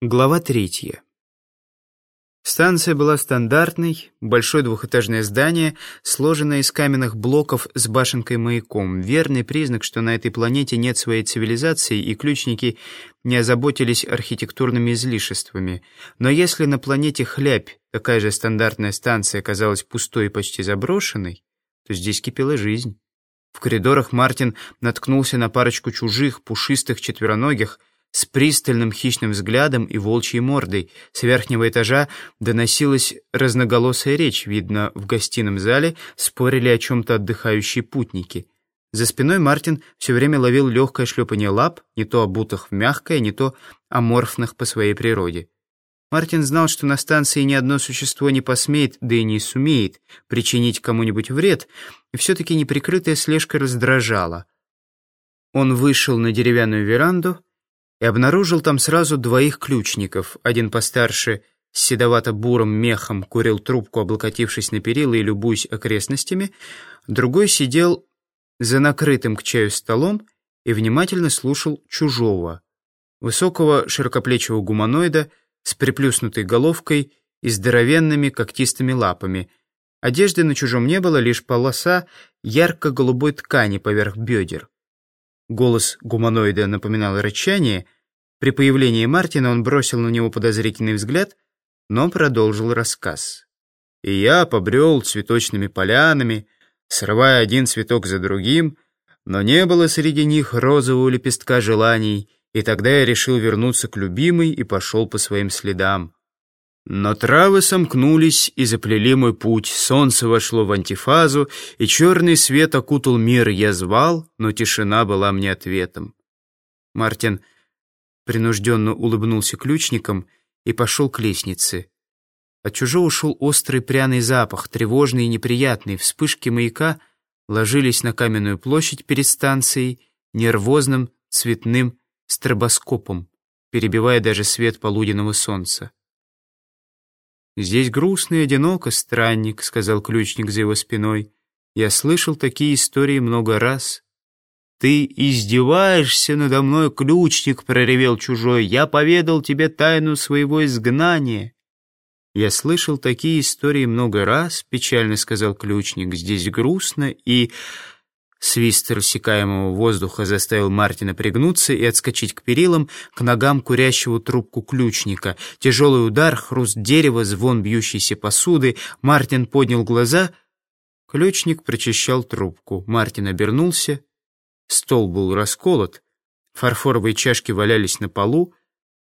Глава третья. Станция была стандартной, большое двухэтажное здание, сложенное из каменных блоков с башенкой-маяком. Верный признак, что на этой планете нет своей цивилизации, и ключники не озаботились архитектурными излишествами. Но если на планете Хлябь такая же стандартная станция оказалась пустой и почти заброшенной, то здесь кипела жизнь. В коридорах Мартин наткнулся на парочку чужих, пушистых четвероногих, с пристальным хищным взглядом и волчьей мордой. С верхнего этажа доносилась разноголосая речь. Видно, в гостином зале спорили о чем-то отдыхающие путники. За спиной Мартин все время ловил легкое шлепание лап, не то обутых в мягкое, не то аморфных по своей природе. Мартин знал, что на станции ни одно существо не посмеет, да и не сумеет причинить кому-нибудь вред, и все-таки неприкрытая слежка раздражала. Он вышел на деревянную веранду, и обнаружил там сразу двоих ключников. Один постарше, с седовато-бурым мехом, курил трубку, облокотившись на перила и любуясь окрестностями. Другой сидел за накрытым к чаю столом и внимательно слушал чужого, высокого широкоплечего гуманоида с приплюснутой головкой и здоровенными когтистыми лапами. Одежды на чужом не было, лишь полоса ярко-голубой ткани поверх бедер. Голос гуманоида напоминал рычание. При появлении Мартина он бросил на него подозрительный взгляд, но продолжил рассказ. «И я побрел цветочными полянами, срывая один цветок за другим, но не было среди них розового лепестка желаний, и тогда я решил вернуться к любимой и пошел по своим следам. Но травы сомкнулись и заплели мой путь, солнце вошло в антифазу, и черный свет окутал мир. Я звал, но тишина была мне ответом. Мартин принужденно улыбнулся ключником и пошел к лестнице. От чужого ушел острый пряный запах, тревожный и неприятный. Вспышки маяка ложились на каменную площадь перед станцией нервозным цветным стробоскопом, перебивая даже свет полуденного солнца. «Здесь грустно и одиноко, странник», — сказал ключник за его спиной. «Я слышал такие истории много раз». «Ты издеваешься надо мной, ключник!» — проревел чужой. «Я поведал тебе тайну своего изгнания». «Я слышал такие истории много раз», — печально сказал ключник. «Здесь грустно и...» Свист рассекаемого воздуха заставил Мартина пригнуться и отскочить к перилам, к ногам курящего трубку ключника. Тяжелый удар, хруст дерева, звон бьющейся посуды. Мартин поднял глаза. Ключник прочищал трубку. Мартин обернулся. Стол был расколот. Фарфоровые чашки валялись на полу.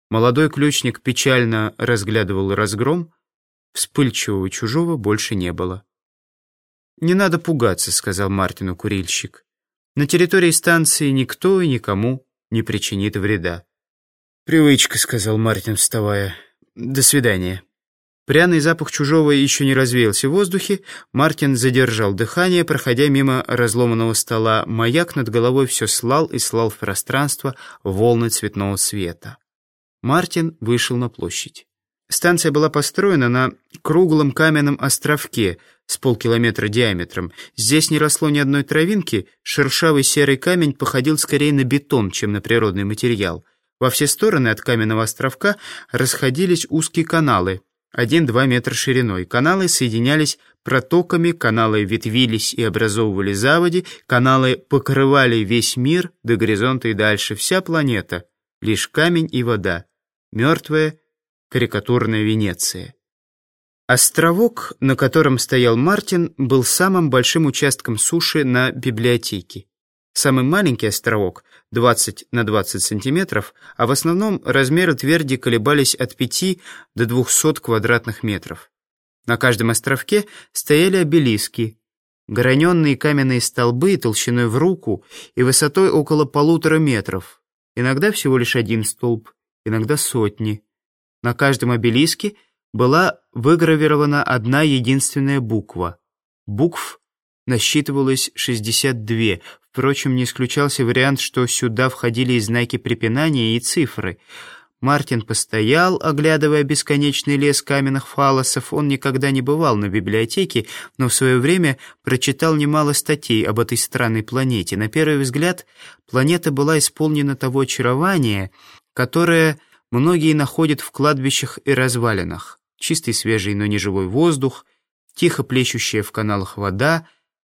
Молодой ключник печально разглядывал разгром. Вспыльчивого чужого больше не было. «Не надо пугаться», — сказал Мартину курильщик. «На территории станции никто и никому не причинит вреда». «Привычка», — сказал Мартин, вставая. «До свидания». Пряный запах чужого еще не развеялся в воздухе. Мартин задержал дыхание, проходя мимо разломанного стола. Маяк над головой все слал и слал в пространство волны цветного света. Мартин вышел на площадь. Станция была построена на круглом каменном островке с полкилометра диаметром. Здесь не росло ни одной травинки, шершавый серый камень походил скорее на бетон, чем на природный материал. Во все стороны от каменного островка расходились узкие каналы, один-два метра шириной. Каналы соединялись протоками, каналы ветвились и образовывали заводи, каналы покрывали весь мир до горизонта и дальше, вся планета. Лишь камень и вода, мертвая, карикатурная Венеция. Островок, на котором стоял Мартин, был самым большим участком суши на библиотеке. Самый маленький островок, 20 на 20 сантиметров, а в основном размеры тверди колебались от 5 до 200 квадратных метров. На каждом островке стояли обелиски, граненные каменные столбы толщиной в руку и высотой около полутора метров. Иногда всего лишь один столб, иногда сотни. На каждом обелиске была выгравирована одна единственная буква. Букв насчитывалось 62. Впрочем, не исключался вариант, что сюда входили и знаки препинания, и цифры. Мартин постоял, оглядывая бесконечный лес каменных фалосов. Он никогда не бывал на библиотеке, но в свое время прочитал немало статей об этой странной планете. На первый взгляд, планета была исполнена того очарования, которое многие находят в кладбищах и развалинах. Чистый, свежий, но не живой воздух, тихо плещущая в каналах вода,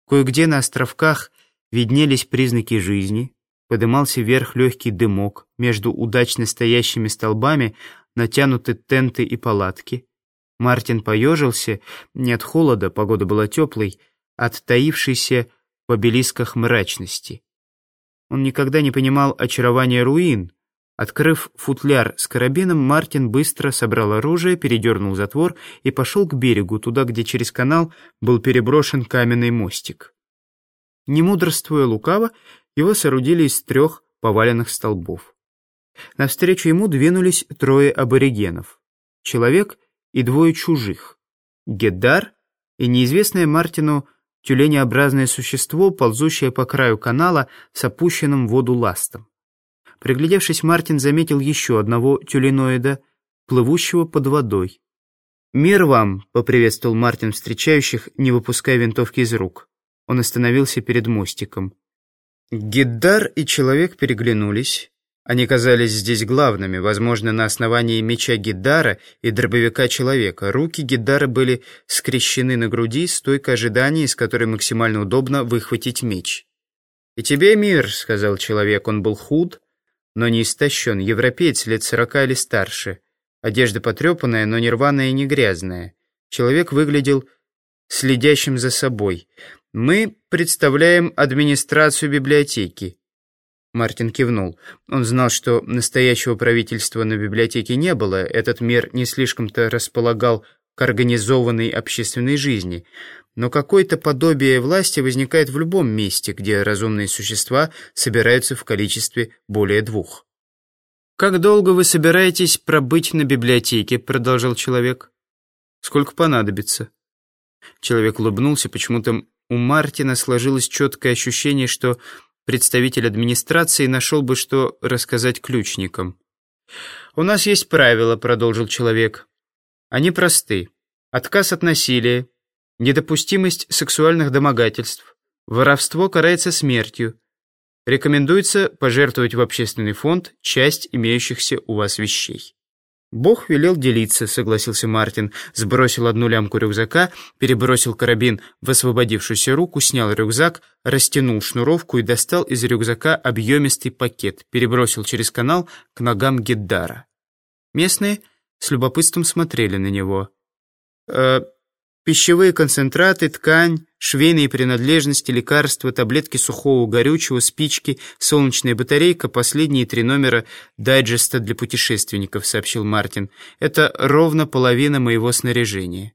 кое-где на островках виднелись признаки жизни, подымался вверх легкий дымок, между удачно стоящими столбами натянуты тенты и палатки. Мартин поежился, не от холода, погода была теплой, от таившейся в обелисках мрачности. Он никогда не понимал очарования руин. Открыв футляр с карабином, Мартин быстро собрал оружие, передернул затвор и пошел к берегу, туда, где через канал был переброшен каменный мостик. Не мудрствуя лукаво, его соорудили из трех поваленных столбов. Навстречу ему двинулись трое аборигенов. Человек и двое чужих. Геддар и неизвестное Мартину тюленеобразное существо, ползущее по краю канала с опущенным в воду ластом. Приглядевшись, Мартин заметил еще одного тюленоида, плывущего под водой. «Мир вам!» — поприветствовал Мартин встречающих, не выпуская винтовки из рук. Он остановился перед мостиком. Гиддар и человек переглянулись. Они казались здесь главными, возможно, на основании меча Гиддара и дробовика человека. Руки Гиддара были скрещены на груди, стойко ожидания, из которой максимально удобно выхватить меч. «И тебе мир», — сказал человек, он был худ, но не истощен, европеец лет сорока или старше. Одежда потрепанная, но не рваная и не грязная. Человек выглядел следящим за собой. «Мы представляем администрацию библиотеки». Мартин кивнул. Он знал, что настоящего правительства на библиотеке не было, этот мир не слишком-то располагал к организованной общественной жизни. Но какое-то подобие власти возникает в любом месте, где разумные существа собираются в количестве более двух. «Как долго вы собираетесь пробыть на библиотеке?» — продолжал человек. «Сколько понадобится?» Человек улыбнулся, почему-то у Мартина сложилось четкое ощущение, что представитель администрации нашел бы, что рассказать ключникам. «У нас есть правила», — продолжил человек. «Они просты. Отказ от насилия, недопустимость сексуальных домогательств, воровство карается смертью. Рекомендуется пожертвовать в общественный фонд часть имеющихся у вас вещей». «Бог велел делиться», — согласился Мартин, сбросил одну лямку рюкзака, перебросил карабин в освободившуюся руку, снял рюкзак, растянул шнуровку и достал из рюкзака объемистый пакет, перебросил через канал к ногам Геддара. Местные с любопытством смотрели на него. «Э, Пищевые концентраты, ткань, швейные принадлежности, лекарства, таблетки сухого горючего, спички, солнечная батарейка, последние три номера дайджеста для путешественников, сообщил Мартин. Это ровно половина моего снаряжения.